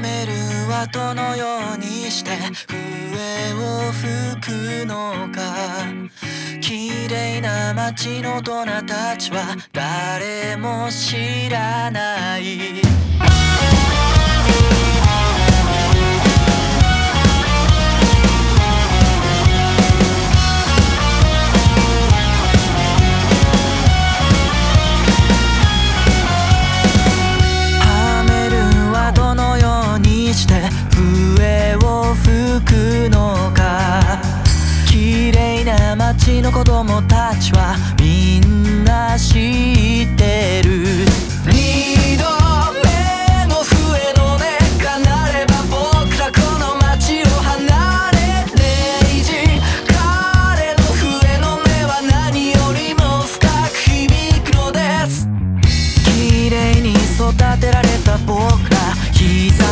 めるはどのようにして笛を吹くのか。綺麗な街の大人たちは誰も知らない。の子供たはみんな知ってる。二度目の笛の音が鳴れば僕らこの街を離れレいじ彼の笛の音は何よりも深く響くのです。綺麗に育てられた僕ら膝